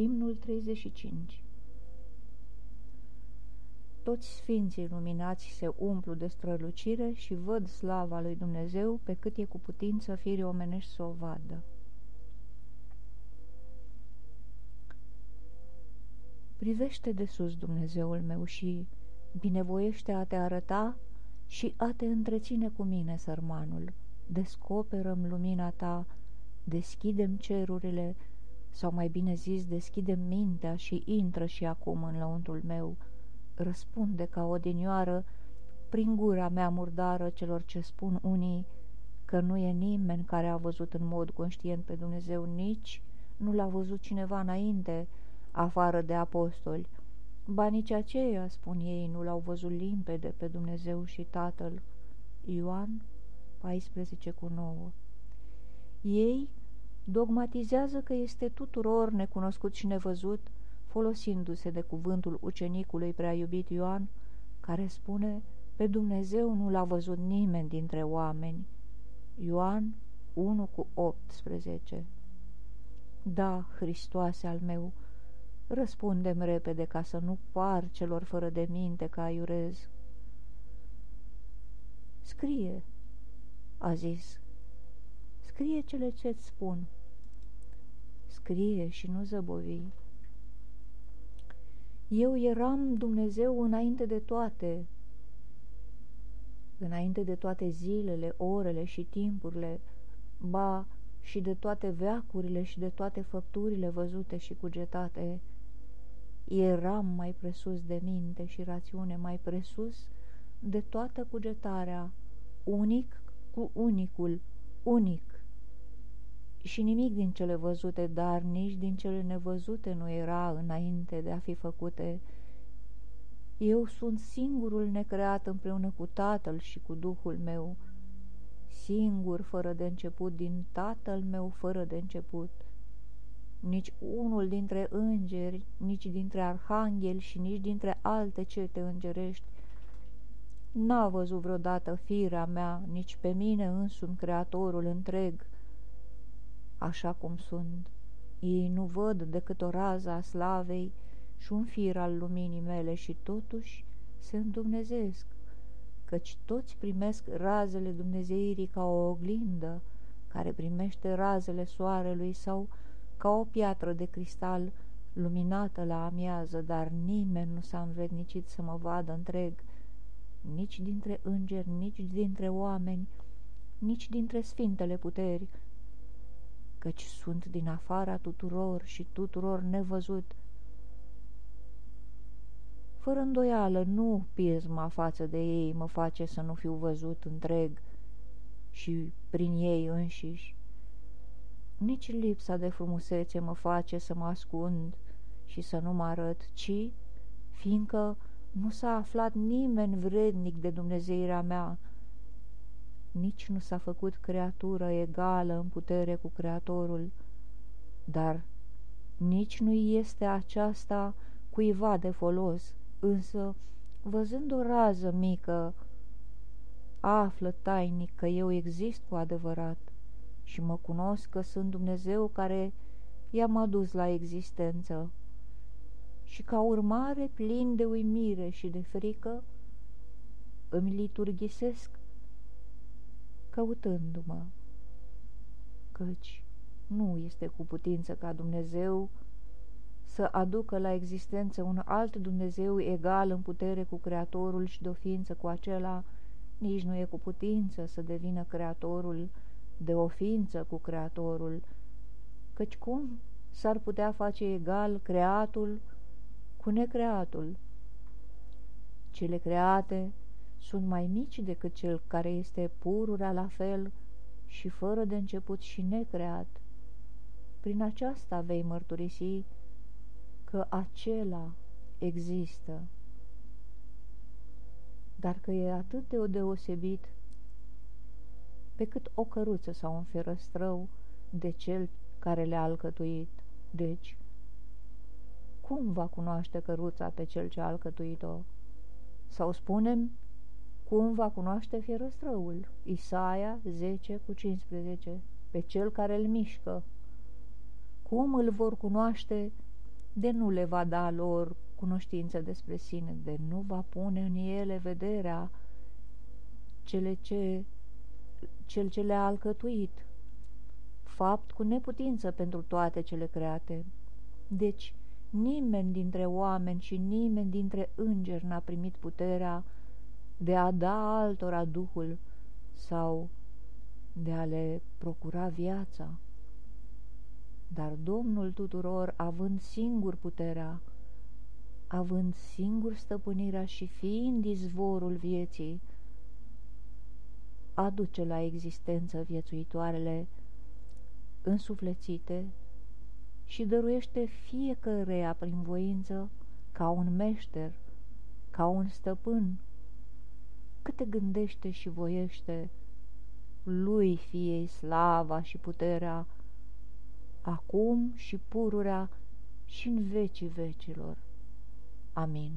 Imnul 35 Toți sfinții luminați se umplu de strălucire și văd slava lui Dumnezeu pe cât e cu putință firii omenești să o vadă. Privește de sus, Dumnezeul meu, și binevoiește a te arăta și a te întreține cu mine, sărmanul. Descoperăm lumina ta, deschidem cerurile, sau mai bine zis, deschidem mintea și intră și acum în lăuntul meu. Răspunde ca o dinioară prin gura mea murdară celor ce spun unii că nu e nimeni care a văzut în mod conștient pe Dumnezeu, nici nu l-a văzut cineva înainte, afară de apostoli. Ba nici aceia, spun ei, nu l-au văzut limpede pe Dumnezeu și Tatăl. Ioan 14 cu 9 Ei dogmatizează că este tuturor necunoscut și nevăzut, folosindu-se de cuvântul ucenicului prea iubit Ioan, care spune, pe Dumnezeu nu l-a văzut nimeni dintre oameni. Ioan 1 cu 18 Da, Hristoase al meu, răspundem repede ca să nu par celor fără de minte ca aiurez. Scrie, a zis, scrie cele ce-ți spun scrie și nu zăbovi. Eu eram Dumnezeu înainte de toate, înainte de toate zilele, orele și timpurile, ba și de toate veacurile și de toate făpturile văzute și cugetate. Eram mai presus de minte și rațiune, mai presus de toată cugetarea, unic cu unicul, unic și nimic din cele văzute, dar nici din cele nevăzute nu era înainte de a fi făcute. Eu sunt singurul necreat împreună cu Tatăl și cu Duhul meu, singur fără de început din Tatăl meu fără de început. Nici unul dintre îngeri, nici dintre arhangheli și nici dintre alte cete îngerești n-a văzut vreodată firea mea, nici pe mine însumi creatorul întreg, așa cum sunt. Ei nu văd decât o rază a slavei și un fir al luminii mele și totuși se îndumnezesc, căci toți primesc razele Dumnezeirii ca o oglindă care primește razele soarelui sau ca o piatră de cristal luminată la amiază, dar nimeni nu s-a învrednicit să mă vadă întreg, nici dintre îngeri, nici dintre oameni, nici dintre sfintele puteri, căci sunt din afara tuturor și tuturor nevăzut. Fără îndoială, nu pisma față de ei mă face să nu fiu văzut întreg și prin ei înșiși. Nici lipsa de frumusețe mă face să mă ascund și să nu mă arăt, ci, fiindcă nu s-a aflat nimeni vrednic de Dumnezeirea mea, nici nu s-a făcut creatură egală în putere cu Creatorul, dar nici nu este aceasta cuiva de folos, însă, văzând o rază mică, află tainic că eu exist cu adevărat și mă cunosc că sunt Dumnezeu care i-am adus la existență. Și ca urmare, plin de uimire și de frică, îmi liturghisesc căutându-mă, căci nu este cu putință ca Dumnezeu să aducă la existență un alt Dumnezeu egal în putere cu Creatorul și de ființă cu acela, nici nu e cu putință să devină Creatorul de o ființă cu Creatorul, căci cum s-ar putea face egal creatul cu necreatul? Cele create sunt mai mici decât cel care este pururea la fel și fără de început și necreat. Prin aceasta vei mărturisi că acela există, dar că e atât de deosebit pe cât o căruță sau un ferăstrău de cel care le-a alcătuit. Deci, cum va cunoaște căruța pe cel ce a alcătuit-o? Sau spunem cum va cunoaște fierăstrăul? Isaia 10 cu 15, pe cel care îl mișcă. Cum îl vor cunoaște de nu le va da lor cunoștință despre sine, de nu va pune în ele vederea cele ce, cel ce le-a alcătuit, fapt cu neputință pentru toate cele create. Deci, nimeni dintre oameni și nimeni dintre îngeri n-a primit puterea de a da altora Duhul sau de a le procura viața. Dar Domnul tuturor, având singur puterea, având singur stăpânirea și fiind izvorul vieții, aduce la existență viețuitoarele însuflețite și dăruiește fiecăreia prin voință ca un meșter, ca un stăpân, câte gândește și voiește, lui fiei slava și puterea, acum și pururea și în vecii vecilor. Amin.